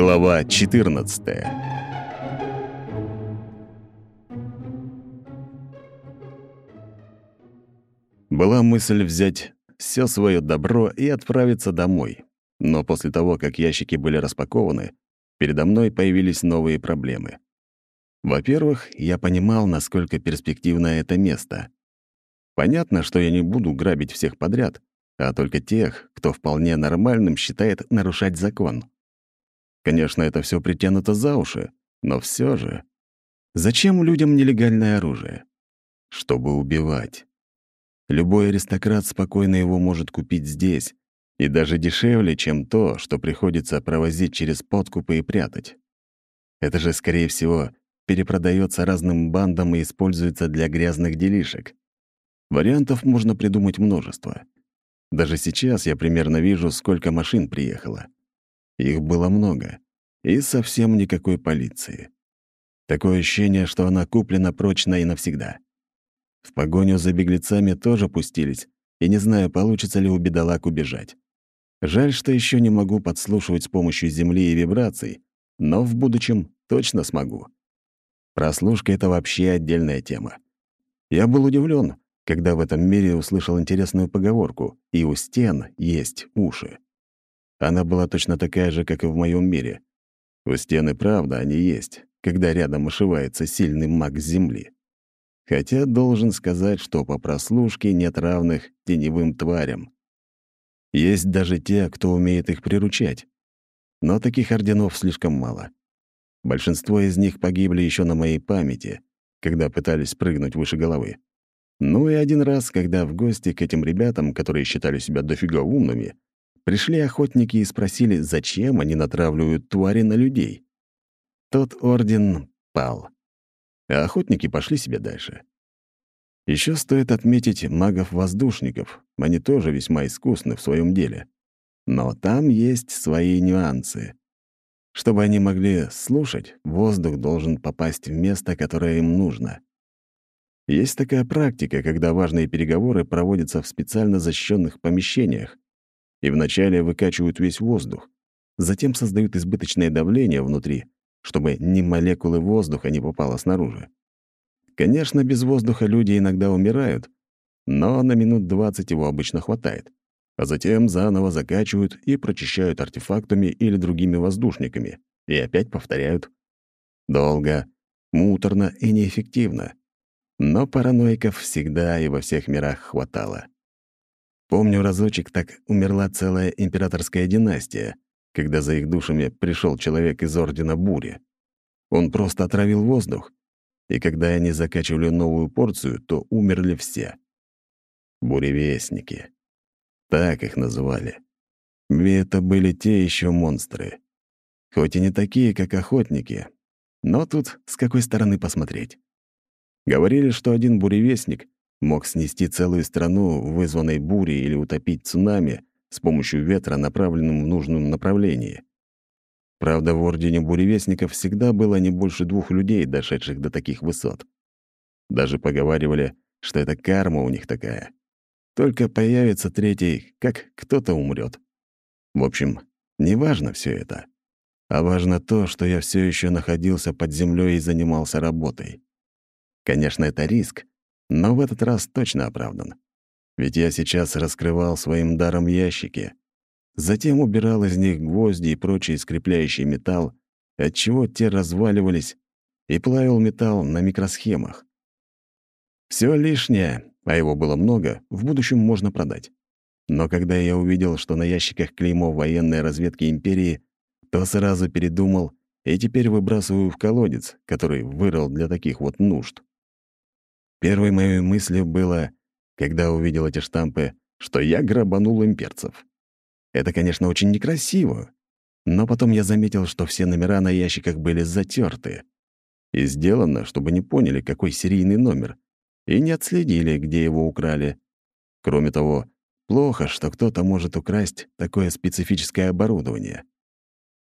Глава 14 Была мысль взять все свое добро и отправиться домой. Но после того, как ящики были распакованы, передо мной появились новые проблемы. Во-первых, я понимал, насколько перспективно это место. Понятно, что я не буду грабить всех подряд, а только тех, кто вполне нормальным считает нарушать закон. Конечно, это все притянуто за уши, но все же... Зачем людям нелегальное оружие? Чтобы убивать. Любой аристократ спокойно его может купить здесь, и даже дешевле, чем то, что приходится провозить через подкупы и прятать. Это же, скорее всего, перепродается разным бандам и используется для грязных делишек. Вариантов можно придумать множество. Даже сейчас я примерно вижу, сколько машин приехало. Их было много. И совсем никакой полиции. Такое ощущение, что она куплена прочно и навсегда. В погоню за беглецами тоже пустились, и не знаю, получится ли у бедолаг убежать. Жаль, что еще не могу подслушивать с помощью земли и вибраций, но в будущем точно смогу. Прослушка — это вообще отдельная тема. Я был удивлен, когда в этом мире услышал интересную поговорку «и у стен есть уши». Она была точно такая же, как и в моем мире. У стены, правда, они есть, когда рядом ошивается сильный маг Земли. Хотя должен сказать, что по прослушке нет равных теневым тварям. Есть даже те, кто умеет их приручать. Но таких орденов слишком мало. Большинство из них погибли еще на моей памяти, когда пытались прыгнуть выше головы. Ну и один раз, когда в гости к этим ребятам, которые считали себя дофига умными, Пришли охотники и спросили, зачем они натравливают твари на людей. Тот орден пал. А охотники пошли себе дальше. Еще стоит отметить магов-воздушников. Они тоже весьма искусны в своем деле. Но там есть свои нюансы. Чтобы они могли слушать, воздух должен попасть в место, которое им нужно. Есть такая практика, когда важные переговоры проводятся в специально защищенных помещениях, и вначале выкачивают весь воздух, затем создают избыточное давление внутри, чтобы ни молекулы воздуха не попало снаружи. Конечно, без воздуха люди иногда умирают, но на минут 20 его обычно хватает, а затем заново закачивают и прочищают артефактами или другими воздушниками, и опять повторяют. Долго, муторно и неэффективно. Но параноиков всегда и во всех мирах хватало. Помню, разочек так умерла целая императорская династия, когда за их душами пришел человек из Ордена Бури. Он просто отравил воздух, и когда они закачивали новую порцию, то умерли все. Буревестники. Так их называли. И это были те еще монстры. Хоть и не такие, как охотники, но тут с какой стороны посмотреть. Говорили, что один буревестник мог снести целую страну вызванной бурей или утопить цунами с помощью ветра, направленным в нужном направлении. Правда, в Ордене Буревестников всегда было не больше двух людей, дошедших до таких высот. Даже поговаривали, что это карма у них такая. Только появится третий, как кто-то умрет. В общем, не важно все это. А важно то, что я все еще находился под землей и занимался работой. Конечно, это риск, но в этот раз точно оправдан. Ведь я сейчас раскрывал своим даром ящики, затем убирал из них гвозди и прочий скрепляющий металл, отчего те разваливались, и плавил металл на микросхемах. Все лишнее, а его было много, в будущем можно продать. Но когда я увидел, что на ящиках клеймо военной разведки империи, то сразу передумал и теперь выбрасываю в колодец, который вырыл для таких вот нужд. Первой моей мыслью было, когда увидел эти штампы, что я грабанул имперцев. Это, конечно, очень некрасиво, но потом я заметил, что все номера на ящиках были затерты. И сделано, чтобы не поняли, какой серийный номер, и не отследили, где его украли. Кроме того, плохо, что кто-то может украсть такое специфическое оборудование.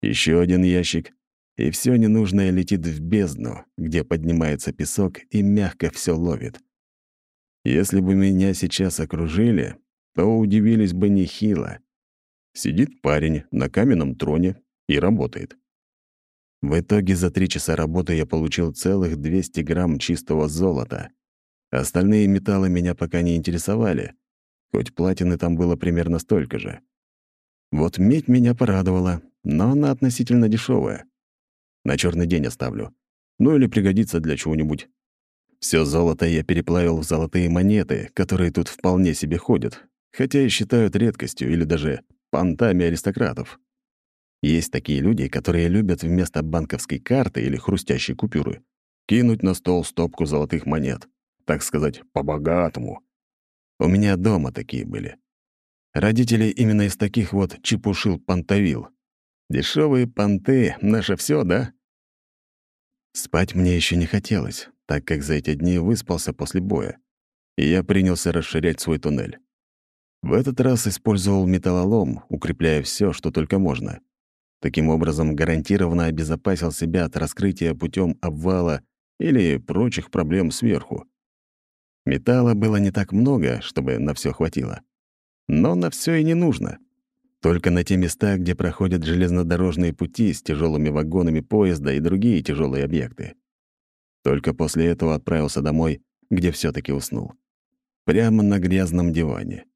Еще один ящик, и все ненужное летит в бездну, где поднимается песок и мягко все ловит. Если бы меня сейчас окружили, то удивились бы нехило. Сидит парень на каменном троне и работает. В итоге за три часа работы я получил целых 200 грамм чистого золота. Остальные металлы меня пока не интересовали, хоть платины там было примерно столько же. Вот медь меня порадовала, но она относительно дешевая. На черный день оставлю. Ну или пригодится для чего-нибудь. Все золото я переплавил в золотые монеты, которые тут вполне себе ходят, хотя и считают редкостью или даже понтами аристократов. Есть такие люди, которые любят вместо банковской карты или хрустящей купюры кинуть на стол стопку золотых монет, так сказать, по-богатому. У меня дома такие были. Родители именно из таких вот чепушил понтовил. Дешевые понты — наше все, да? Спать мне еще не хотелось, так как за эти дни выспался после боя, и я принялся расширять свой туннель. В этот раз использовал металлолом, укрепляя все, что только можно. Таким образом, гарантированно обезопасил себя от раскрытия путем обвала или прочих проблем сверху. Металла было не так много, чтобы на все хватило. Но на все и не нужно. Только на те места, где проходят железнодорожные пути с тяжелыми вагонами поезда и другие тяжелые объекты. Только после этого отправился домой, где все таки уснул. Прямо на грязном диване.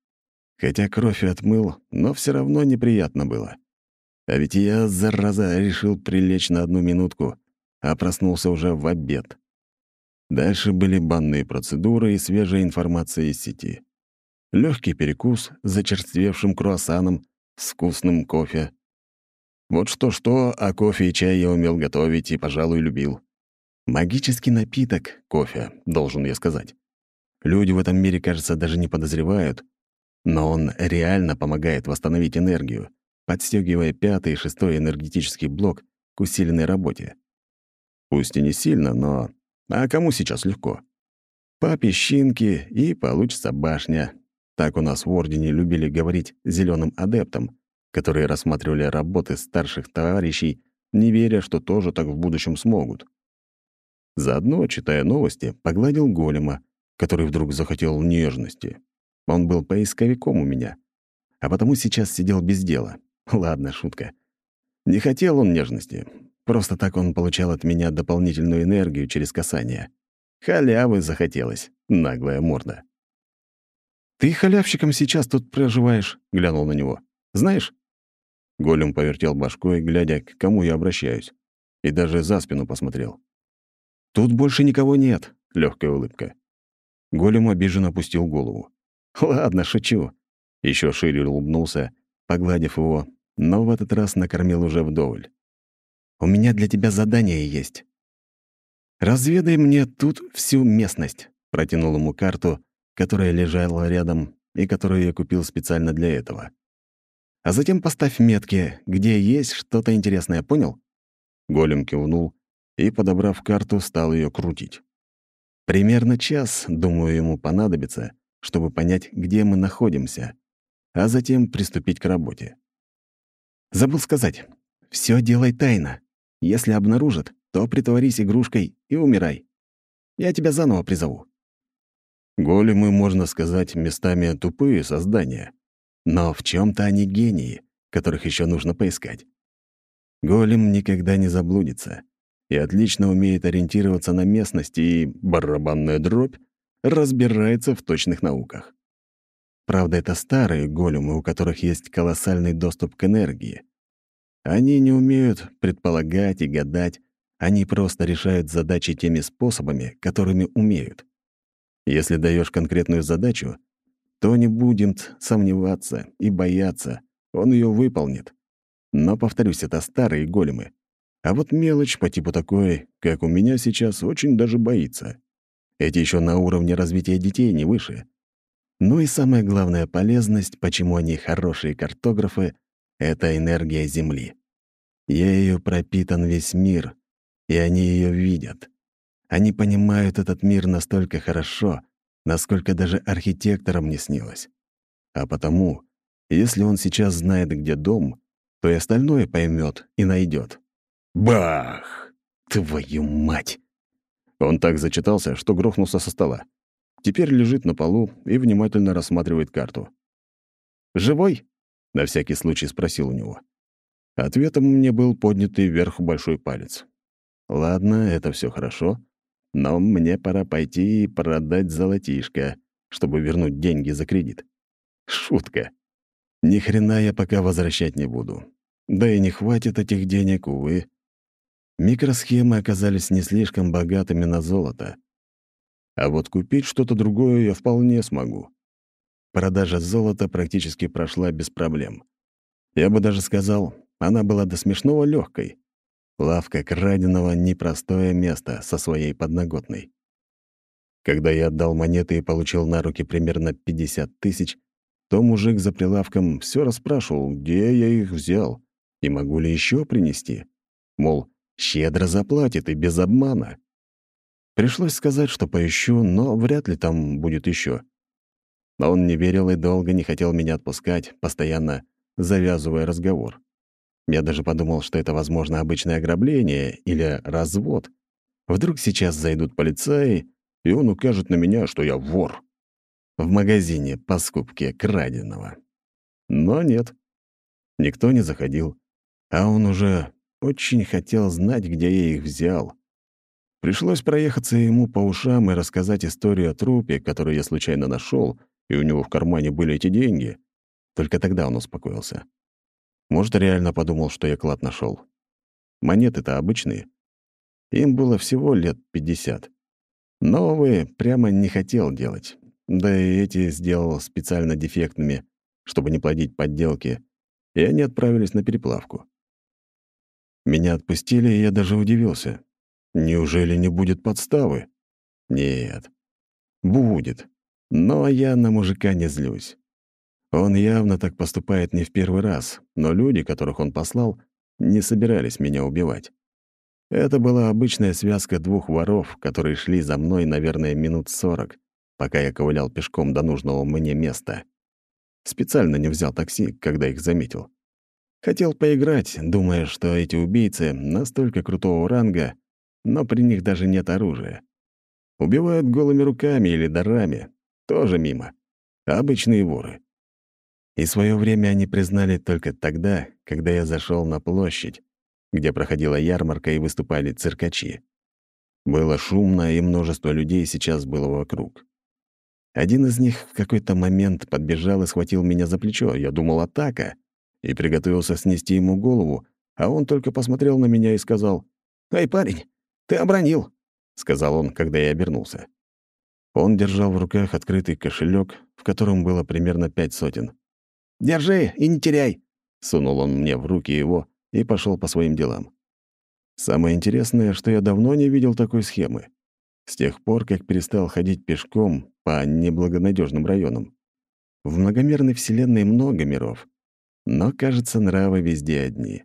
Хотя кровь и отмыл, но все равно неприятно было. А ведь я, зараза, решил прилечь на одну минутку, а проснулся уже в обед. Дальше были банные процедуры и свежая информация из сети. Легкий перекус с зачерствевшим круассаном с вкусным кофе. Вот что-что, а кофе и чай я умел готовить и, пожалуй, любил. Магический напиток — кофе, должен я сказать. Люди в этом мире, кажется, даже не подозревают, но он реально помогает восстановить энергию, подстегивая пятый и шестой энергетический блок к усиленной работе. Пусть и не сильно, но... А кому сейчас легко? Папе щинки, и получится башня. Так у нас в Ордене любили говорить зеленым адептам, которые рассматривали работы старших товарищей, не веря, что тоже так в будущем смогут. Заодно, читая новости, погладил голема, который вдруг захотел нежности. Он был поисковиком у меня, а потому сейчас сидел без дела. Ладно, шутка. Не хотел он нежности. Просто так он получал от меня дополнительную энергию через касание. Халявы захотелось, наглая морда. «Ты халявщиком сейчас тут проживаешь», — глянул на него. «Знаешь?» Голем повертел башкой, глядя, к кому я обращаюсь, и даже за спину посмотрел. «Тут больше никого нет», — легкая улыбка. Голем обиженно опустил голову. «Ладно, шучу». Еще шире улыбнулся, погладив его, но в этот раз накормил уже вдоволь. «У меня для тебя задание есть. Разведай мне тут всю местность», — протянул ему карту, которая лежала рядом и которую я купил специально для этого. «А затем поставь метки, где есть что-то интересное, понял?» Голем кивнул и, подобрав карту, стал ее крутить. Примерно час, думаю, ему понадобится, чтобы понять, где мы находимся, а затем приступить к работе. Забыл сказать, все делай тайно. Если обнаружат, то притворись игрушкой и умирай. Я тебя заново призову». Големы, можно сказать, местами тупые создания. Но в чем то они гении, которых еще нужно поискать. Голем никогда не заблудится и отлично умеет ориентироваться на местности и, барабанная дробь, разбирается в точных науках. Правда, это старые големы, у которых есть колоссальный доступ к энергии. Они не умеют предполагать и гадать, они просто решают задачи теми способами, которыми умеют. Если даешь конкретную задачу, то не будем сомневаться и бояться, он ее выполнит. Но, повторюсь, это старые големы. А вот мелочь по типу такой, как у меня сейчас, очень даже боится. Эти еще на уровне развития детей не выше. Ну и самая главная полезность, почему они хорошие картографы, — это энергия Земли. Ею пропитан весь мир, и они ее видят. Они понимают этот мир настолько хорошо, насколько даже архитекторам не снилось. А потому, если он сейчас знает, где дом, то и остальное поймет и найдет. Бах! Твою мать! Он так зачитался, что грохнулся со стола. Теперь лежит на полу и внимательно рассматривает карту. «Живой?» — на всякий случай спросил у него. Ответом мне был поднятый вверх большой палец. Ладно, это все хорошо, но мне пора пойти и продать золотишко, чтобы вернуть деньги за кредит. Шутка. Ни хрена я пока возвращать не буду. Да и не хватит этих денег, увы. Микросхемы оказались не слишком богатыми на золото. А вот купить что-то другое я вполне смогу. Продажа золота практически прошла без проблем. Я бы даже сказал, она была до смешного легкой. Лавка краденого — непростое место со своей подноготной. Когда я отдал монеты и получил на руки примерно 50 тысяч, то мужик за прилавком все расспрашивал, где я их взял и могу ли еще принести. Мол, щедро заплатит и без обмана. Пришлось сказать, что поищу, но вряд ли там будет еще. Но он не верил и долго не хотел меня отпускать, постоянно завязывая разговор. Я даже подумал, что это, возможно, обычное ограбление или развод. Вдруг сейчас зайдут полицаи, и он укажет на меня, что я вор в магазине по скупке краденого. Но нет, никто не заходил, а он уже очень хотел знать, где я их взял. Пришлось проехаться ему по ушам и рассказать историю о трупе, который я случайно нашел, и у него в кармане были эти деньги. Только тогда он успокоился. Может, реально подумал, что я клад нашел. Монеты-то обычные. Им было всего лет пятьдесят. Новые прямо не хотел делать. Да и эти сделал специально дефектными, чтобы не плодить подделки, и они отправились на переплавку. Меня отпустили, и я даже удивился. Неужели не будет подставы? Нет. Будет. Но я на мужика не злюсь. Он явно так поступает не в первый раз, но люди, которых он послал, не собирались меня убивать. Это была обычная связка двух воров, которые шли за мной, наверное, минут сорок, пока я ковылял пешком до нужного мне места. Специально не взял такси, когда их заметил. Хотел поиграть, думая, что эти убийцы настолько крутого ранга, но при них даже нет оружия. Убивают голыми руками или дарами. Тоже мимо. Обычные воры. И свое время они признали только тогда, когда я зашел на площадь, где проходила ярмарка и выступали циркачи. Было шумно, и множество людей сейчас было вокруг. Один из них в какой-то момент подбежал и схватил меня за плечо. Я думал, атака, и приготовился снести ему голову, а он только посмотрел на меня и сказал, «Эй, парень, ты обронил», — сказал он, когда я обернулся. Он держал в руках открытый кошелек, в котором было примерно пять сотен. «Держи и не теряй», — сунул он мне в руки его и пошел по своим делам. Самое интересное, что я давно не видел такой схемы. С тех пор, как перестал ходить пешком по неблагонадежным районам. В многомерной вселенной много миров, но, кажется, нравы везде одни.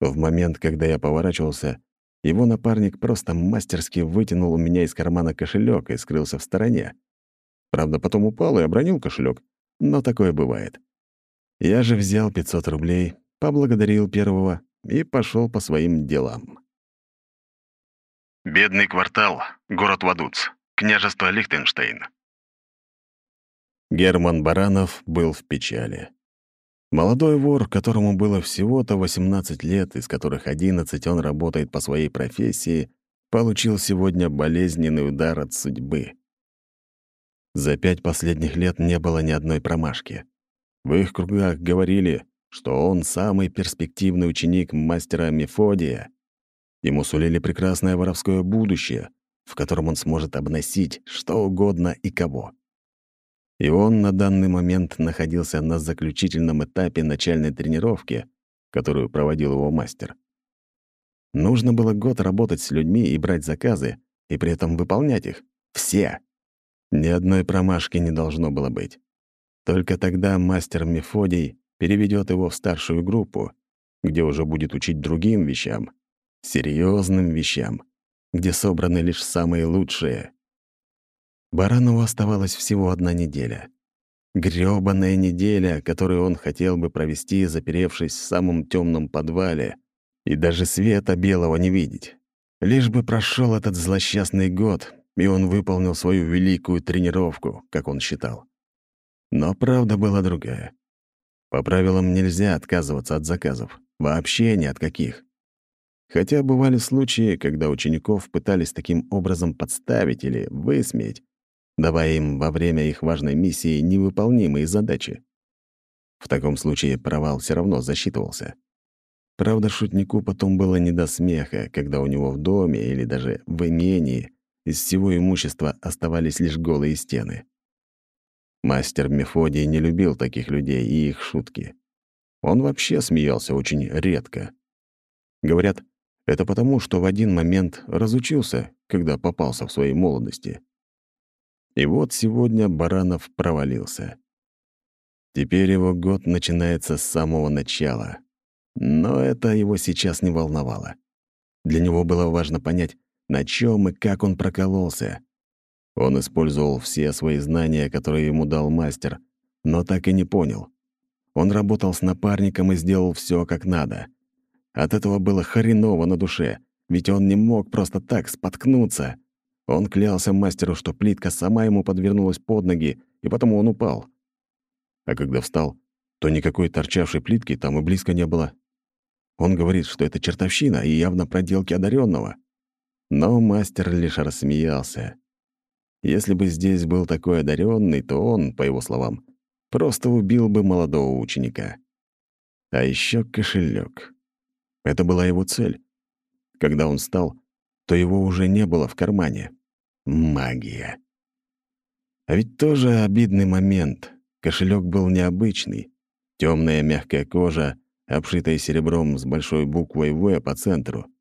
В момент, когда я поворачивался, его напарник просто мастерски вытянул у меня из кармана кошелек и скрылся в стороне. Правда, потом упал и обронил кошелек, но такое бывает. Я же взял 500 рублей, поблагодарил первого и пошел по своим делам. Бедный квартал, город Вадуц, княжество Лихтенштейн. Герман Баранов был в печали. Молодой вор, которому было всего-то 18 лет, из которых 11 он работает по своей профессии, получил сегодня болезненный удар от судьбы. За пять последних лет не было ни одной промашки. В их кругах говорили, что он самый перспективный ученик мастера Мефодия — Ему сулили прекрасное воровское будущее, в котором он сможет обносить что угодно и кого. И он на данный момент находился на заключительном этапе начальной тренировки, которую проводил его мастер. Нужно было год работать с людьми и брать заказы, и при этом выполнять их. Все. Ни одной промашки не должно было быть. Только тогда мастер Мефодий переведет его в старшую группу, где уже будет учить другим вещам серьезным вещам, где собраны лишь самые лучшие. Баранову оставалась всего одна неделя. грёбаная неделя, которую он хотел бы провести, заперевшись в самом темном подвале, и даже света белого не видеть. Лишь бы прошел этот злосчастный год, и он выполнил свою великую тренировку, как он считал. Но правда была другая. По правилам нельзя отказываться от заказов. Вообще ни от каких. Хотя бывали случаи, когда учеников пытались таким образом подставить или высмеять, давая им во время их важной миссии невыполнимые задачи. В таком случае провал все равно засчитывался. Правда, шутнику потом было не до смеха, когда у него в доме или даже в имении из всего имущества оставались лишь голые стены. Мастер Мефодий не любил таких людей и их шутки. Он вообще смеялся очень редко. Говорят, это потому, что в один момент разучился, когда попался в своей молодости. И вот сегодня Баранов провалился. Теперь его год начинается с самого начала. Но это его сейчас не волновало. Для него было важно понять, на чем и как он прокололся. Он использовал все свои знания, которые ему дал мастер, но так и не понял. Он работал с напарником и сделал все как надо. От этого было хреново на душе, ведь он не мог просто так споткнуться. Он клялся мастеру, что плитка сама ему подвернулась под ноги, и потому он упал. А когда встал, то никакой торчавшей плитки там и близко не было. Он говорит, что это чертовщина и явно проделки одаренного. Но мастер лишь рассмеялся. Если бы здесь был такой одаренный, то он, по его словам, просто убил бы молодого ученика. А еще кошелек. Это была его цель. Когда он встал, то его уже не было в кармане. Магия. А ведь тоже обидный момент. Кошелек был необычный. Темная мягкая кожа, обшитая серебром с большой буквой «В» по центру.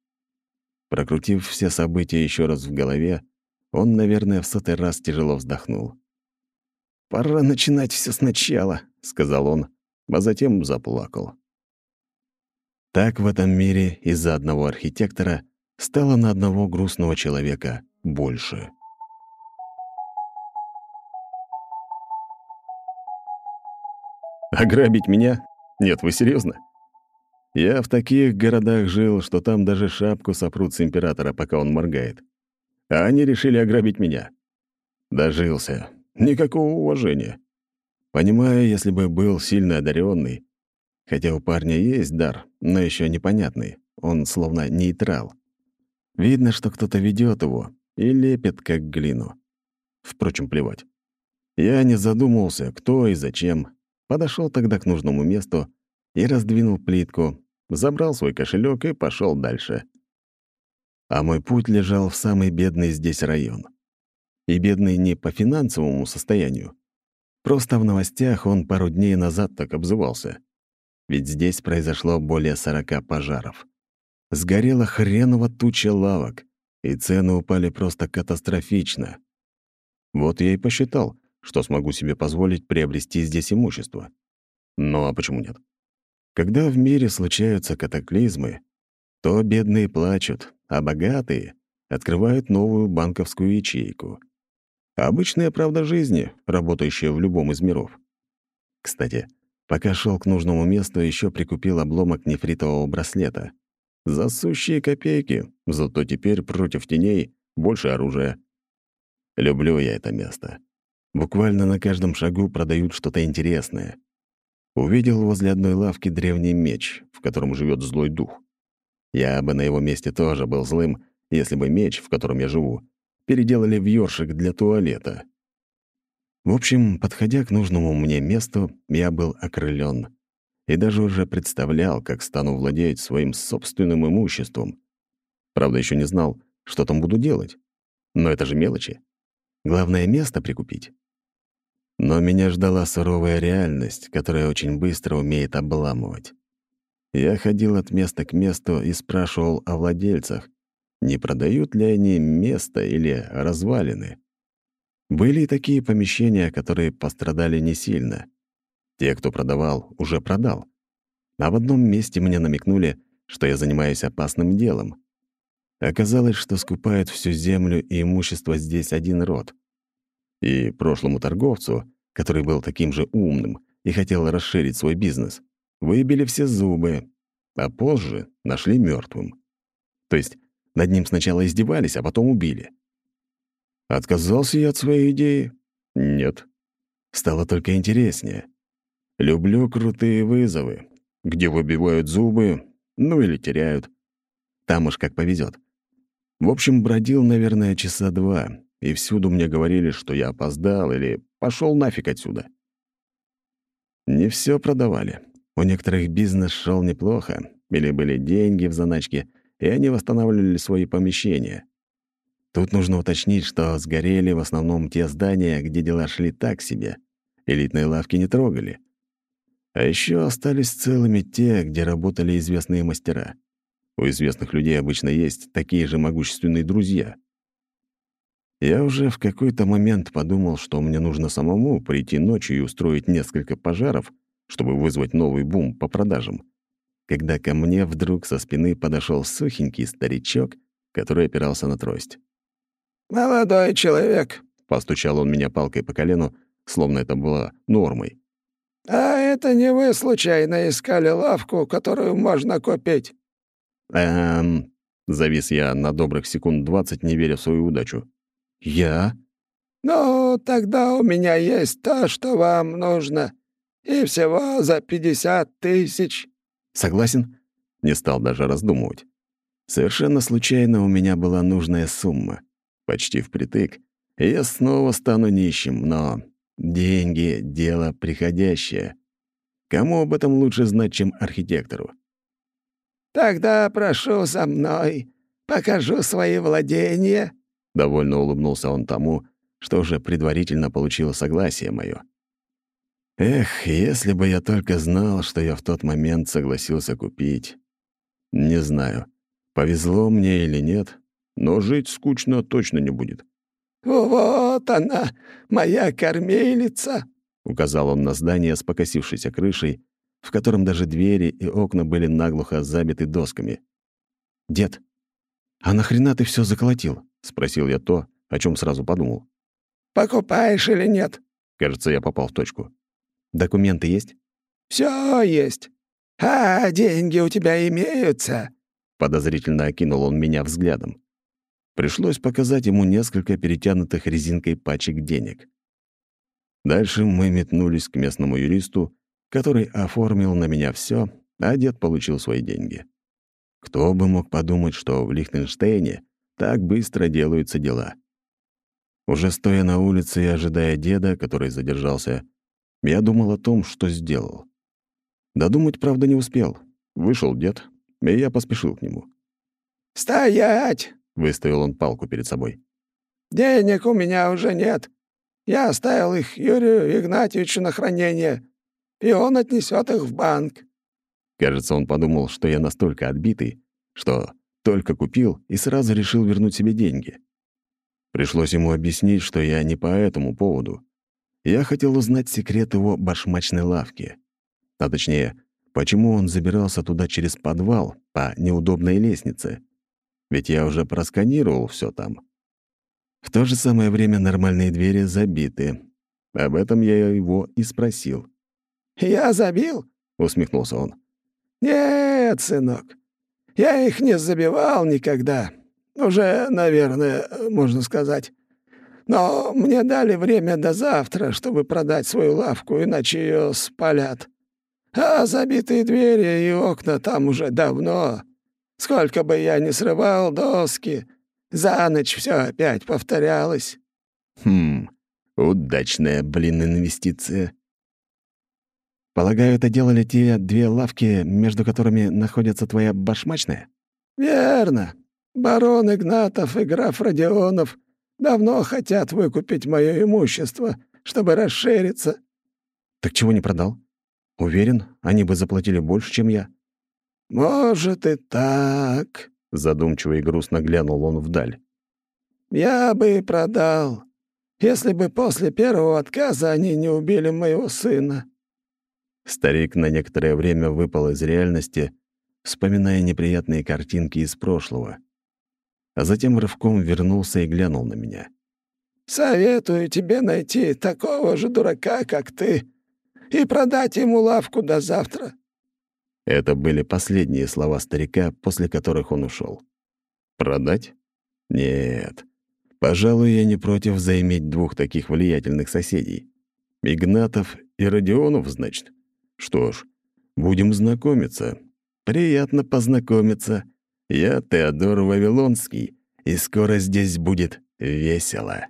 Прокрутив все события еще раз в голове, он, наверное, в сотый раз тяжело вздохнул. «Пора начинать все сначала», — сказал он, а затем заплакал. Так в этом мире из-за одного архитектора стало на одного грустного человека больше. Ограбить меня? Нет, вы серьезно? Я в таких городах жил, что там даже шапку сопрут с императора, пока он моргает. А они решили ограбить меня. Дожился. Никакого уважения. Понимаю, если бы был сильно одаренный, хотя у парня есть дар, но еще непонятный, он словно нейтрал. Видно, что кто-то ведет его и лепит, как глину. Впрочем, плевать. Я не задумывался, кто и зачем, Подошел тогда к нужному месту и раздвинул плитку, забрал свой кошелек и пошел дальше. А мой путь лежал в самый бедный здесь район. И бедный не по финансовому состоянию. Просто в новостях он пару дней назад так обзывался. Ведь здесь произошло более сорока пожаров. Сгорела хреново туча лавок, и цены упали просто катастрофично. Вот я и посчитал, что смогу себе позволить приобрести здесь имущество. Ну а почему нет? Когда в мире случаются катаклизмы, то бедные плачут, а богатые открывают новую банковскую ячейку. Обычная правда жизни, работающая в любом из миров. Кстати, пока шел к нужному месту, еще прикупил обломок нефритового браслета. За сущие копейки, зато теперь против теней больше оружия. Люблю я это место. Буквально на каждом шагу продают что-то интересное. Увидел возле одной лавки древний меч, в котором живет злой дух. Я бы на его месте тоже был злым, если бы меч, в котором я живу, переделали в ёршик для туалета. В общем, подходя к нужному мне месту, я был окрылён и даже уже представлял, как стану владеть своим собственным имуществом. Правда, еще не знал, что там буду делать. Но это же мелочи. Главное — место прикупить. Но меня ждала суровая реальность, которая очень быстро умеет обламывать. Я ходил от места к месту и спрашивал о владельцах, не продают ли они место или развалины. Были и такие помещения, которые пострадали не сильно. Те, кто продавал, уже продал. А в одном месте мне намекнули, что я занимаюсь опасным делом. Оказалось, что скупает всю землю и имущество здесь один род. И прошлому торговцу, который был таким же умным и хотел расширить свой бизнес, выбили все зубы, а позже нашли мертвым. То есть над ним сначала издевались, а потом убили. Отказался я от своей идеи? Нет. Стало только интереснее. Люблю крутые вызовы, где выбивают зубы ну или теряют. Там уж как повезет. В общем, бродил, наверное, часа два, и всюду мне говорили, что я опоздал или пошел нафиг отсюда. Не все продавали. У некоторых бизнес шел неплохо, или были деньги в заначке, и они восстанавливали свои помещения. Тут нужно уточнить, что сгорели в основном те здания, где дела шли так себе. Элитные лавки не трогали. А еще остались целыми те, где работали известные мастера. У известных людей обычно есть такие же могущественные друзья. Я уже в какой-то момент подумал, что мне нужно самому прийти ночью и устроить несколько пожаров, чтобы вызвать новый бум по продажам, когда ко мне вдруг со спины подошел сухенький старичок, который опирался на трость. «Молодой человек», — постучал он меня палкой по колену, словно это было нормой. «А это не вы случайно искали лавку, которую можно купить?» «Эм...» — завис я на добрых секунд двадцать, не веря в свою удачу. «Я?» «Ну, тогда у меня есть то, что вам нужно. И всего за пятьдесят тысяч». «Согласен?» Не стал даже раздумывать. Совершенно случайно у меня была нужная сумма. Почти впритык. И я снова стану нищим, но деньги — дело приходящее. Кому об этом лучше знать, чем архитектору? «Тогда прошу за мной, покажу свои владения», — довольно улыбнулся он тому, что уже предварительно получил согласие мое. Эх, если бы я только знал, что я в тот момент согласился купить. Не знаю, повезло мне или нет, но жить скучно точно не будет. «Вот она, моя кормилица», — указал он на здание с покосившейся крышей, в котором даже двери и окна были наглухо забиты досками. «Дед, а нахрена ты все заколотил?» — спросил я то, о чем сразу подумал. «Покупаешь или нет?» Кажется, я попал в точку. «Документы есть?» Все есть. А деньги у тебя имеются?» Подозрительно окинул он меня взглядом. Пришлось показать ему несколько перетянутых резинкой пачек денег. Дальше мы метнулись к местному юристу, который оформил на меня все, а дед получил свои деньги. Кто бы мог подумать, что в Лихтенштейне так быстро делаются дела. Уже стоя на улице и ожидая деда, который задержался, я думал о том, что сделал. Додумать, правда, не успел. Вышел дед, и я поспешил к нему. «Стоять!» — выставил он палку перед собой. «Денег у меня уже нет. Я оставил их Юрию Игнатьевичу на хранение, и он отнесет их в банк». Кажется, он подумал, что я настолько отбитый, что только купил и сразу решил вернуть себе деньги. Пришлось ему объяснить, что я не по этому поводу. Я хотел узнать секрет его башмачной лавки. А точнее, почему он забирался туда через подвал по неудобной лестнице. Ведь я уже просканировал все там. В то же самое время нормальные двери забиты. Об этом я его и спросил. «Я забил?» — усмехнулся он. «Нет, сынок, я их не забивал никогда. Уже, наверное, можно сказать. Но мне дали время до завтра, чтобы продать свою лавку, иначе ее спалят. А забитые двери и окна там уже давно. Сколько бы я ни срывал доски, за ночь все опять повторялось. Хм, удачная, блин, инвестиция. Полагаю, это делали те две лавки, между которыми находится твоя башмачная? Верно. Барон Игнатов и граф Родионов давно хотят выкупить мое имущество, чтобы расшириться. Так чего не продал? Уверен, они бы заплатили больше, чем я. Может и так, задумчиво и грустно глянул он вдаль. Я бы и продал, если бы после первого отказа они не убили моего сына. Старик на некоторое время выпал из реальности, вспоминая неприятные картинки из прошлого. А затем рывком вернулся и глянул на меня. «Советую тебе найти такого же дурака, как ты, и продать ему лавку до завтра». Это были последние слова старика, после которых он ушел. «Продать? Нет. Пожалуй, я не против заиметь двух таких влиятельных соседей. Игнатов и Родионов, значит?» Что ж, будем знакомиться. Приятно познакомиться. Я Теодор Вавилонский, и скоро здесь будет весело.